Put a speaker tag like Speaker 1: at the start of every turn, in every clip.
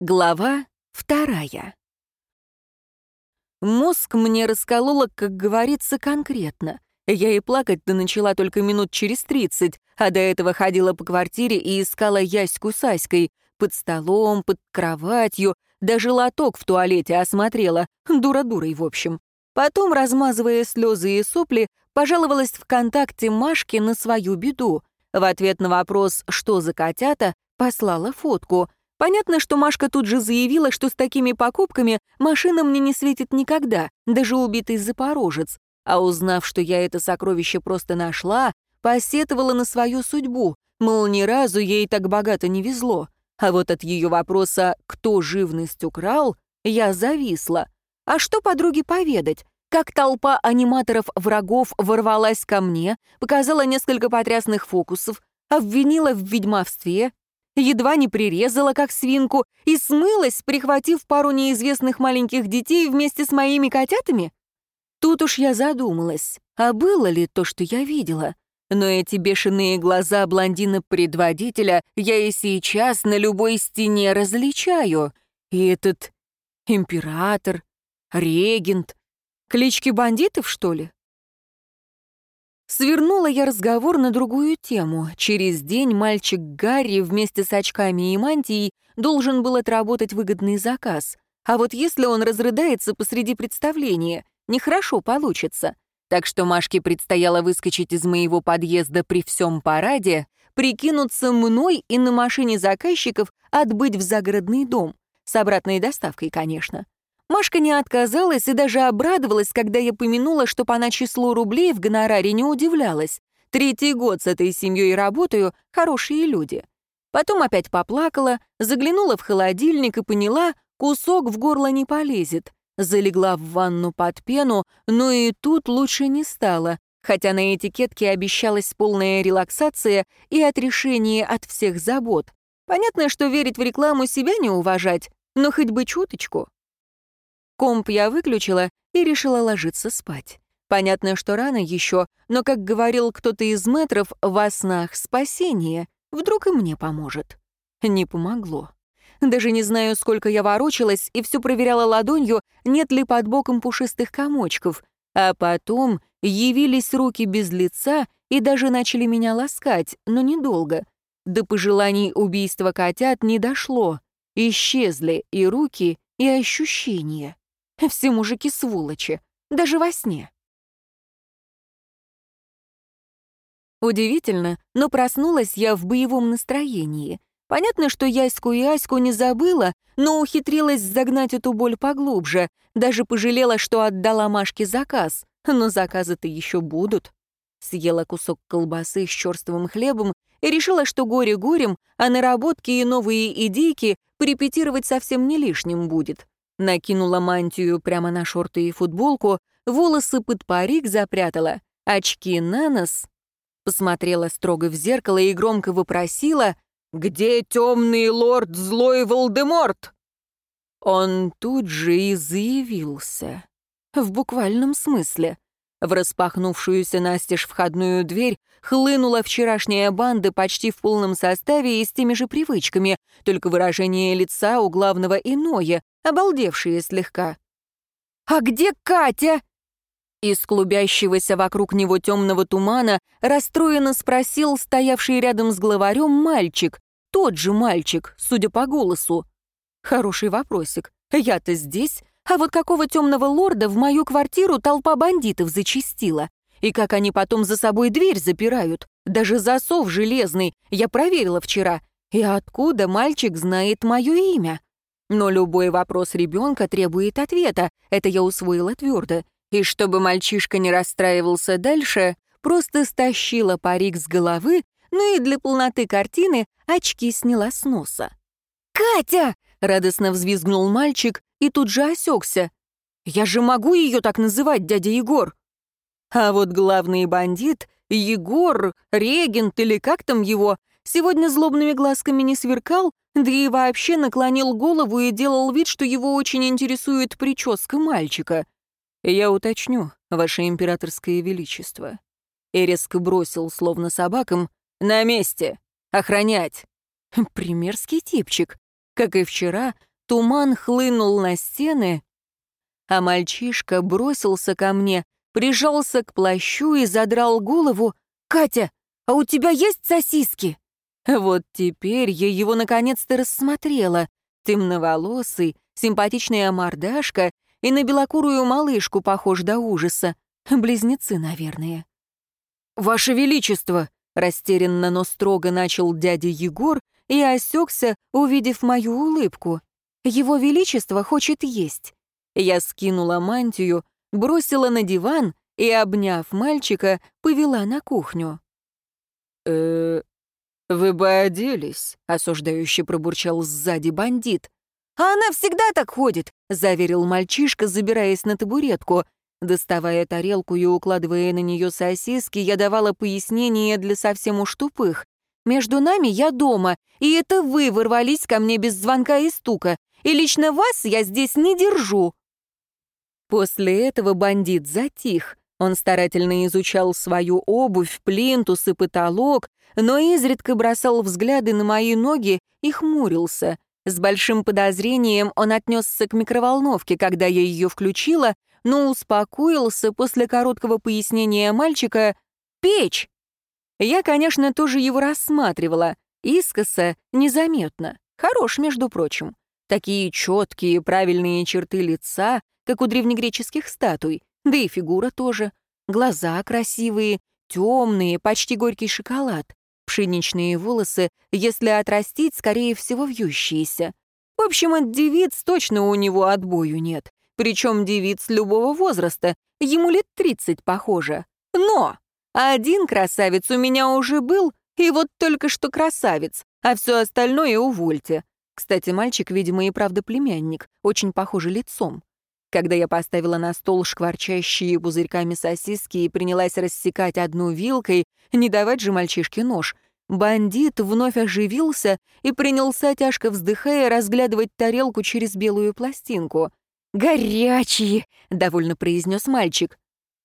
Speaker 1: Глава вторая. Мозг мне раскололо, как говорится, конкретно. Я и плакать-то начала только минут через тридцать, а до этого ходила по квартире и искала Яську с Аськой. Под столом, под кроватью, даже лоток в туалете осмотрела. Дура-дурой, в общем. Потом, размазывая слезы и сопли, пожаловалась ВКонтакте Машке на свою беду. В ответ на вопрос «что за котята?» послала фотку — Понятно, что Машка тут же заявила, что с такими покупками машина мне не светит никогда, даже убитый запорожец. А узнав, что я это сокровище просто нашла, посетовала на свою судьбу, мол, ни разу ей так богато не везло. А вот от ее вопроса «кто живность украл?» я зависла. А что подруге поведать? Как толпа аниматоров-врагов ворвалась ко мне, показала несколько потрясных фокусов, обвинила в ведьмовстве, едва не прирезала, как свинку, и смылась, прихватив пару неизвестных маленьких детей вместе с моими котятами? Тут уж я задумалась, а было ли то, что я видела? Но эти бешеные глаза блондина-предводителя я и сейчас на любой стене различаю. И этот император, регент, клички бандитов, что ли? Свернула я разговор на другую тему. Через день мальчик Гарри вместе с очками и мантией должен был отработать выгодный заказ. А вот если он разрыдается посреди представления, нехорошо получится. Так что Машке предстояло выскочить из моего подъезда при всем параде, прикинуться мной и на машине заказчиков отбыть в загородный дом. С обратной доставкой, конечно. Машка не отказалась и даже обрадовалась, когда я помянула, что по на число рублей в гонораре не удивлялась. Третий год с этой семьей работаю, хорошие люди. Потом опять поплакала, заглянула в холодильник и поняла, кусок в горло не полезет. Залегла в ванну под пену, но и тут лучше не стало, хотя на этикетке обещалась полная релаксация и отрешение от всех забот. Понятно, что верить в рекламу себя не уважать, но хоть бы чуточку. Комп я выключила и решила ложиться спать. Понятно, что рано еще, но, как говорил кто-то из метров, во снах спасение. Вдруг и мне поможет. Не помогло. Даже не знаю, сколько я ворочалась и все проверяла ладонью, нет ли под боком пушистых комочков. А потом явились руки без лица и даже начали меня ласкать, но недолго. До пожеланий убийства котят не дошло. Исчезли и руки, и ощущения. Все мужики сволочи, даже во сне. Удивительно, но проснулась я в боевом настроении. Понятно, что Яську и Аську не забыла, но ухитрилась загнать эту боль поглубже, даже пожалела, что отдала Машке заказ. Но заказы-то еще будут. Съела кусок колбасы с черствым хлебом и решила, что горе горем, а наработки и новые идейки порепетировать совсем не лишним будет. Накинула мантию прямо на шорты и футболку, волосы под парик запрятала, очки на нос. Посмотрела строго в зеркало и громко вопросила «Где темный лорд злой Волдеморт?» Он тут же и заявился. В буквальном смысле. В распахнувшуюся настежь входную дверь хлынула вчерашняя банда почти в полном составе и с теми же привычками, только выражение лица у главного иное, обалдевшие слегка. «А где Катя?» Из клубящегося вокруг него темного тумана расстроенно спросил стоявший рядом с главарем мальчик, тот же мальчик, судя по голосу. Хороший вопросик. Я-то здесь, а вот какого темного лорда в мою квартиру толпа бандитов зачистила? И как они потом за собой дверь запирают? Даже засов железный, я проверила вчера. И откуда мальчик знает мое имя? Но любой вопрос ребенка требует ответа, это я усвоила твердо. И чтобы мальчишка не расстраивался дальше, просто стащила парик с головы, ну и для полноты картины очки сняла с носа. «Катя!» — радостно взвизгнул мальчик и тут же осекся. «Я же могу ее так называть, дядя Егор!» А вот главный бандит, Егор, регент или как там его, сегодня злобными глазками не сверкал, да и вообще наклонил голову и делал вид, что его очень интересует прическа мальчика. «Я уточню, ваше императорское величество». И резко бросил, словно собакам, «На месте! Охранять!» Примерский типчик. Как и вчера, Туман хлынул на стены, а мальчишка бросился ко мне, прижался к плащу и задрал голову. «Катя, а у тебя есть сосиски?» Вот теперь я его наконец-то рассмотрела. Темноволосый, симпатичная мордашка и на белокурую малышку похож до ужаса. Близнецы, наверное. «Ваше Величество!» — растерянно, но строго начал дядя Егор и осекся, увидев мою улыбку. «Его Величество хочет есть». Я скинула мантию, бросила на диван и, обняв мальчика, повела на кухню.
Speaker 2: э вы бы оделись», — осуждающе пробурчал сзади бандит.
Speaker 1: «А она всегда так ходит», — заверил мальчишка, забираясь на табуретку. Доставая тарелку и укладывая на нее сосиски, я давала пояснения для совсем уж тупых. «Между нами я дома, и это вы ворвались ко мне без звонка и стука, и лично вас я здесь не держу». После этого бандит затих. Он старательно изучал свою обувь, плинтус и потолок, но изредка бросал взгляды на мои ноги и хмурился. С большим подозрением он отнесся к микроволновке, когда я ее включила, но успокоился после короткого пояснения мальчика «Печь!». Я, конечно, тоже его рассматривала, искоса, незаметно. Хорош, между прочим. Такие четкие, правильные черты лица, как у древнегреческих статуй, да и фигура тоже. Глаза красивые, темные, почти горький шоколад. Пшеничные волосы, если отрастить, скорее всего, вьющиеся. В общем, от девиц точно у него отбою нет. Причем девиц любого возраста, ему лет 30 похоже. Но один красавец у меня уже был, и вот только что красавец, а все остальное увольте. Кстати, мальчик, видимо, и правда племянник, очень похожий лицом. Когда я поставила на стол шкварчащие пузырьками сосиски и принялась рассекать одну вилкой, не давать же мальчишке нож, бандит вновь оживился и принялся, тяжко вздыхая, разглядывать тарелку через белую пластинку. «Горячие!» — довольно произнес мальчик.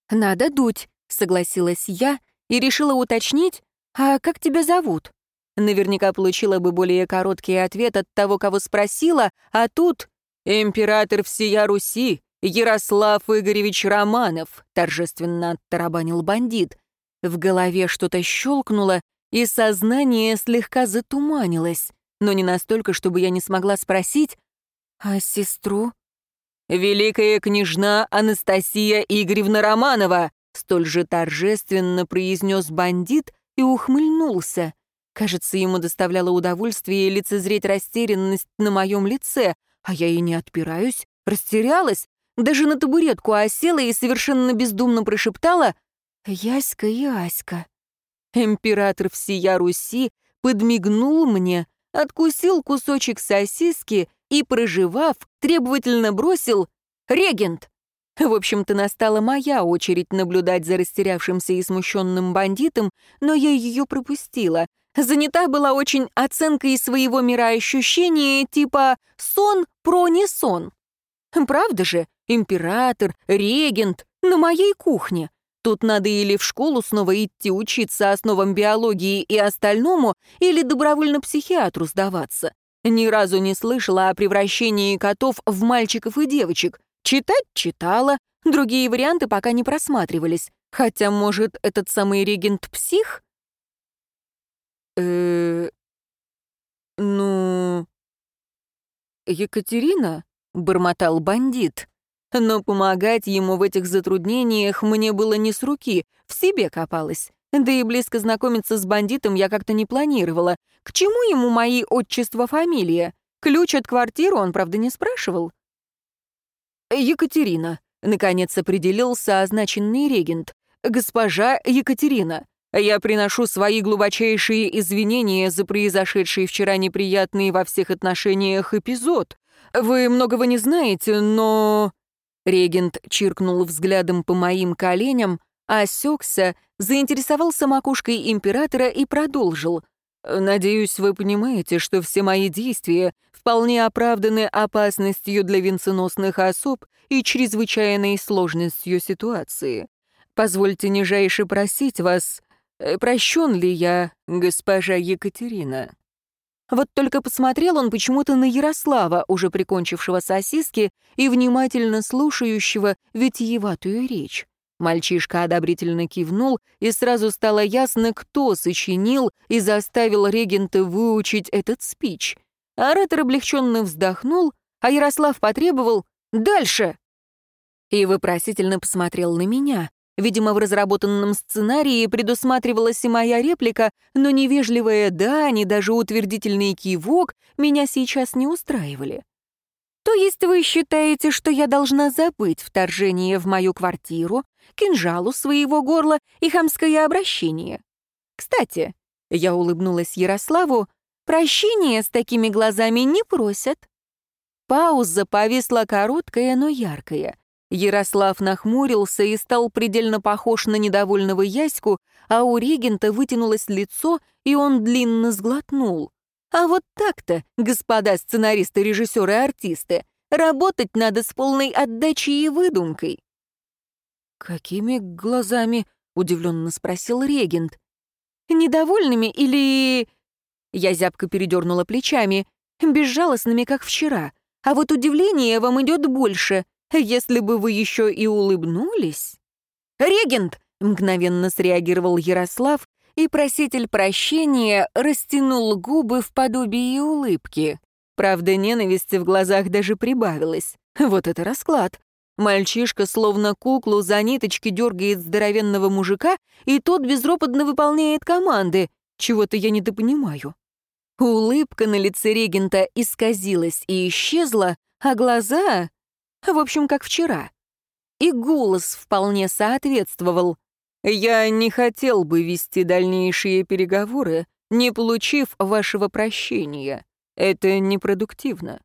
Speaker 1: «Надо дуть», — согласилась я и решила уточнить, «А как тебя зовут?» Наверняка получила бы более короткий ответ от того, кого спросила, а тут «Император всея Руси, Ярослав Игоревич Романов», торжественно оттарабанил бандит. В голове что-то щелкнуло, и сознание слегка затуманилось, но не настолько, чтобы я не смогла спросить, «А сестру?» «Великая княжна Анастасия Игоревна Романова», столь же торжественно произнес бандит и ухмыльнулся. Кажется, ему доставляло удовольствие лицезреть растерянность на моем лице, а я и не отпираюсь, растерялась, даже на табуретку осела и совершенно бездумно прошептала «Яська, Яська». Император всея Руси подмигнул мне, откусил кусочек сосиски и, проживав, требовательно бросил «Регент». В общем-то, настала моя очередь наблюдать за растерявшимся и смущенным бандитом, но я ее пропустила — занята была очень оценкой своего мироощущения типа «сон про не сон». Правда же, император, регент на моей кухне. Тут надо или в школу снова идти учиться основам биологии и остальному, или добровольно психиатру сдаваться. Ни разу не слышала о превращении котов в мальчиков и девочек. Читать читала, другие варианты пока не просматривались. Хотя, может, этот самый регент псих? э ну... Екатерина?» — бормотал бандит. Но помогать ему в этих затруднениях мне было не с руки, в себе копалась. Да и близко знакомиться с бандитом я как-то не планировала. К чему ему мои отчества, фамилия? Ключ от квартиры он, правда, не спрашивал. «Екатерина», — наконец определился означенный регент. «Госпожа Екатерина, я приношу свои глубочайшие извинения за произошедший вчера неприятный во всех отношениях эпизод. Вы многого не знаете, но...» Регент чиркнул взглядом по моим коленям, осекся, заинтересовался макушкой императора и продолжил. «Надеюсь, вы понимаете, что все мои действия вполне оправданы опасностью для венценосных особ и чрезвычайной сложностью ситуации. Позвольте нижайше просить вас Э, прощен ли я, госпожа Екатерина?» Вот только посмотрел он почему-то на Ярослава, уже прикончившего сосиски и внимательно слушающего витиеватую речь. Мальчишка одобрительно кивнул, и сразу стало ясно, кто сочинил и заставил регента выучить этот спич. Оратор облегченно вздохнул, а Ярослав потребовал «Дальше!» и вопросительно посмотрел на меня. Видимо, в разработанном сценарии предусматривалась и моя реплика, но невежливое «да», ни даже утвердительный кивок меня сейчас не устраивали. То есть вы считаете, что я должна забыть вторжение в мою квартиру, кинжалу своего горла и хамское обращение? Кстати, я улыбнулась Ярославу, прощения с такими глазами не просят. Пауза повисла короткая, но яркая. Ярослав нахмурился и стал предельно похож на недовольного Яську, а у регента вытянулось лицо, и он длинно сглотнул. А вот так-то, господа сценаристы, режиссеры артисты, работать надо с полной отдачей и выдумкой. «Какими глазами?» — удивленно спросил регент. «Недовольными или...» Я зябко передернула плечами. «Безжалостными, как вчера. А вот удивление вам идет больше. Если бы вы еще и улыбнулись...» «Регент!» — мгновенно среагировал Ярослав, и проситель прощения растянул губы в подобии улыбки. Правда, ненависти в глазах даже прибавилось. Вот это расклад. Мальчишка словно куклу за ниточки дергает здоровенного мужика, и тот безропотно выполняет команды. Чего-то я недопонимаю. Улыбка на лице регента исказилась и исчезла, а глаза... В общем, как вчера. И голос вполне соответствовал. «Я не хотел бы вести дальнейшие переговоры, не получив вашего прощения. Это непродуктивно».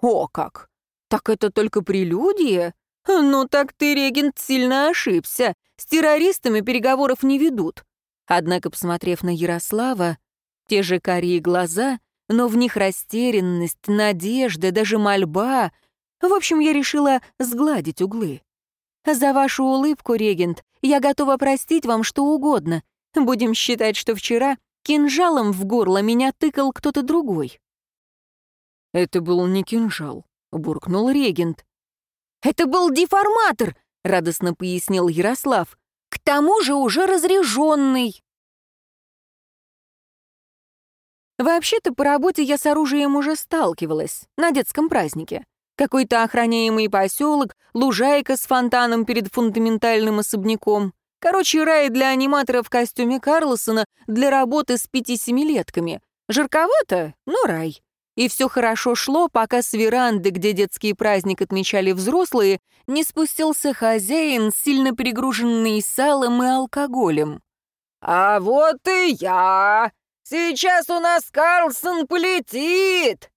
Speaker 1: «О как! Так это только прелюдия? Ну так ты, регент, сильно ошибся. С террористами переговоров не ведут». Однако, посмотрев на Ярослава, те же карие глаза, но в них растерянность, надежда, даже мольба. В общем, я решила сгладить углы. «За вашу улыбку, регент, я готова простить вам что угодно. Будем считать, что вчера кинжалом в горло меня тыкал кто-то другой».
Speaker 2: «Это был не кинжал», — буркнул регент.
Speaker 1: «Это был деформатор», — радостно пояснил Ярослав. «К тому же уже разряженный». Вообще-то по работе я с оружием уже сталкивалась, на детском празднике. Какой-то охраняемый поселок, лужайка с фонтаном перед фундаментальным особняком. Короче, рай для аниматора в костюме Карлсона для работы с пяти-семилетками. Жарковато, но рай. И все хорошо шло, пока с веранды, где детский праздник отмечали взрослые, не спустился хозяин, сильно перегруженный салом и алкоголем. «А вот и я! Сейчас у нас Карлсон полетит!»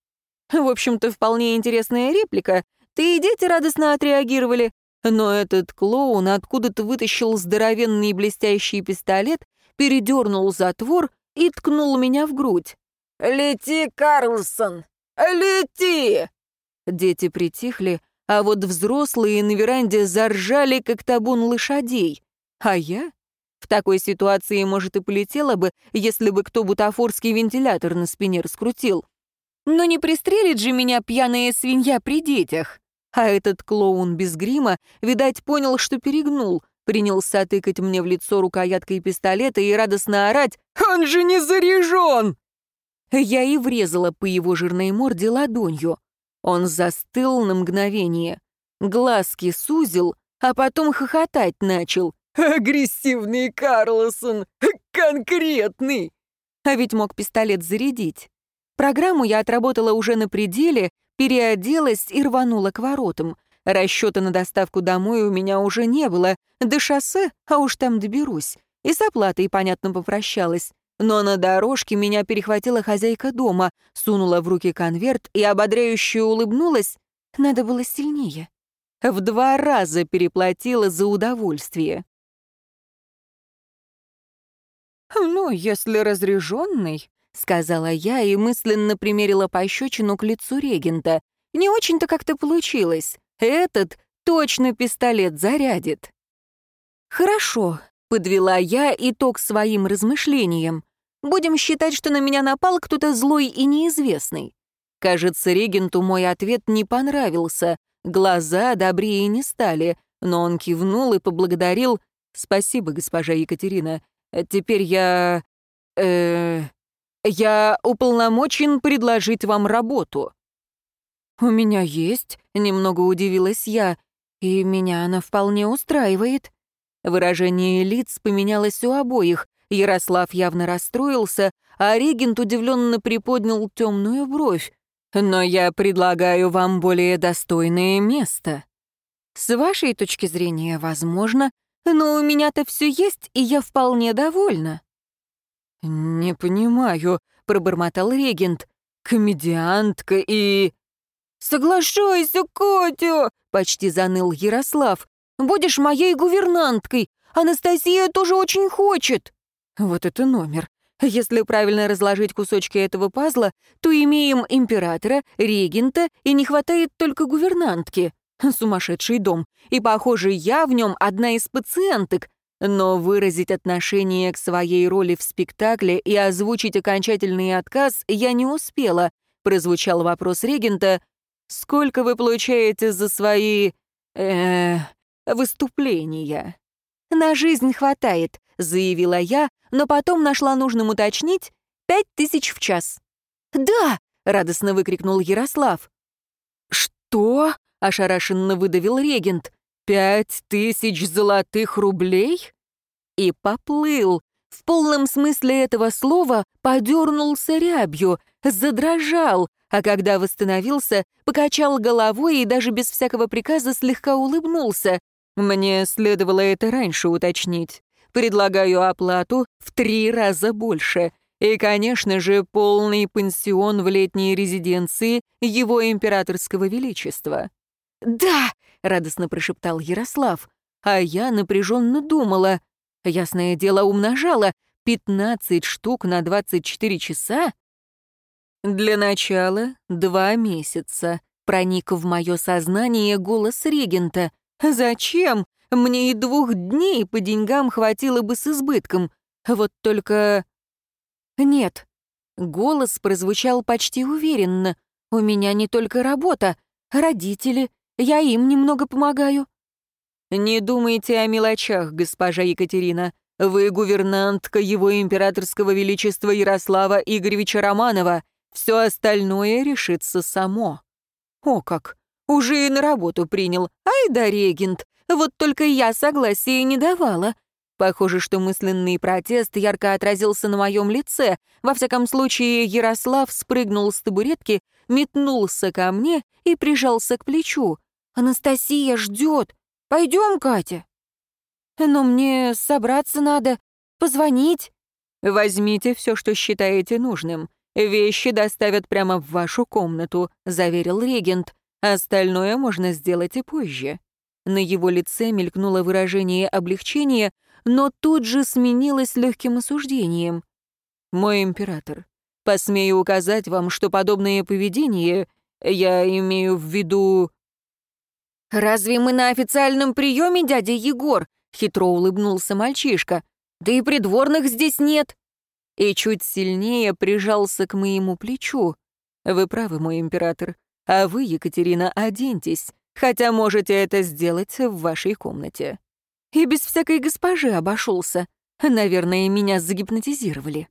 Speaker 1: В общем-то, вполне интересная реплика. Ты и дети радостно отреагировали. Но этот клоун откуда-то вытащил здоровенный блестящий пистолет, передернул затвор и ткнул меня в грудь. «Лети, Карлсон! Лети!» Дети притихли, а вот взрослые на веранде заржали, как табун лошадей. А я? В такой ситуации, может, и полетела бы, если бы кто бутафорский вентилятор на спине раскрутил. Но не пристрелит же меня пьяная свинья при детях. А этот клоун без грима, видать, понял, что перегнул, принялся тыкать мне в лицо рукояткой пистолета и радостно орать «Он же не заряжен!» Я и врезала по его жирной морде ладонью. Он застыл на мгновение, глазки сузил, а потом хохотать начал. «Агрессивный Карлосон! Конкретный!» А ведь мог пистолет зарядить. Программу я отработала уже на пределе, переоделась и рванула к воротам. Расчета на доставку домой у меня уже не было. До шоссе, а уж там доберусь. И с оплатой, понятно, попрощалась. Но на дорожке меня перехватила хозяйка дома, сунула в руки конверт и ободряюще улыбнулась. Надо было сильнее. В два раза переплатила за удовольствие. «Ну, если разряженный, — сказала я и мысленно примерила пощечину к лицу регента. «Не очень-то как-то получилось. Этот точно пистолет зарядит». «Хорошо», — подвела я итог своим размышлениям. Будем считать, что на меня напал кто-то злой и неизвестный». Кажется, регенту мой ответ не понравился. Глаза добрее не стали, но он кивнул и поблагодарил. «Спасибо, госпожа Екатерина. Теперь я... э я уполномочен предложить вам работу». «У меня есть», — немного удивилась я, «и меня она вполне устраивает». Выражение лиц поменялось у обоих. Ярослав явно расстроился, а регент удивленно приподнял темную бровь. «Но я предлагаю вам более достойное место». «С вашей точки зрения, возможно, но у меня-то все есть, и я вполне довольна». «Не понимаю», — пробормотал регент. «Комедиантка и...» «Соглашайся, Катя!» — почти заныл Ярослав. «Будешь моей гувернанткой. Анастасия тоже очень хочет». Вот это номер. Если правильно разложить кусочки этого пазла, то имеем императора, регента, и не хватает только гувернантки. Сумасшедший дом. И, похоже, я в нем одна из пациенток. Но выразить отношение к своей роли в спектакле и озвучить окончательный отказ я не успела. Прозвучал вопрос регента. «Сколько вы получаете за свои... э выступления?» «На жизнь хватает», — заявила я, но потом нашла нужным уточнить «пять тысяч в час». «Да!» — радостно выкрикнул Ярослав. «Что?» — ошарашенно выдавил регент. «Пять тысяч золотых рублей?» И поплыл. В полном смысле этого слова подернулся рябью, задрожал, а когда восстановился, покачал головой и даже без всякого приказа слегка улыбнулся. Мне следовало это раньше уточнить. Предлагаю оплату в три раза больше. И, конечно же, полный пансион в летней резиденции Его Императорского Величества. «Да!» — радостно прошептал Ярослав. А я напряженно думала. Ясное дело, умножала. Пятнадцать штук на двадцать четыре часа? Для начала два месяца. Проник в мое сознание голос регента. Зачем? Мне и двух дней по деньгам хватило бы с избытком. Вот только... Нет. Голос прозвучал почти уверенно. У меня не только работа, родители, я им немного помогаю. Не думайте о мелочах, госпожа Екатерина. Вы гувернантка его императорского величества Ярослава Игоревича Романова. Все остальное решится само. О как! Уже и на работу принял. Ай да регент. Вот только я согласия не давала. Похоже, что мысленный протест ярко отразился на моем лице. Во всяком случае, Ярослав спрыгнул с табуретки, метнулся ко мне и прижался к плечу. «Анастасия ждет. Пойдем, Катя». «Но мне собраться надо, позвонить». «Возьмите все, что считаете нужным. Вещи доставят прямо в вашу комнату», — заверил регент. Остальное можно сделать и позже. На его лице мелькнуло выражение облегчения, но тут же сменилось легким осуждением. «Мой император, посмею указать вам, что подобное поведение, я имею в виду...» «Разве мы на официальном приеме, дядя Егор?» — хитро улыбнулся мальчишка. «Да и придворных здесь нет». И чуть сильнее прижался к моему плечу. «Вы правы, мой император. А вы, Екатерина, оденьтесь, хотя можете это сделать в вашей комнате. И без всякой госпожи обошелся. Наверное, меня загипнотизировали.